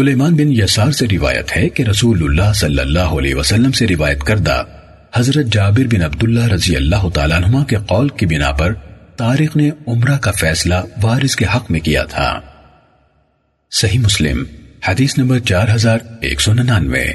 سلیمان بن یسار سے روایت ہے کہ رسول اللہ صلی اللہ علیہ وسلم سے روایت کردہ حضرت جابر بن عبداللہ رضی اللہ تعالیٰ عنہ کے قول کی بنا پر تاریخ نے عمرہ کا فیصلہ وارث کے حق میں کیا تھا۔ صحیح مسلم، حدیث نمبر چار ہزار ایک سو ننانوے۔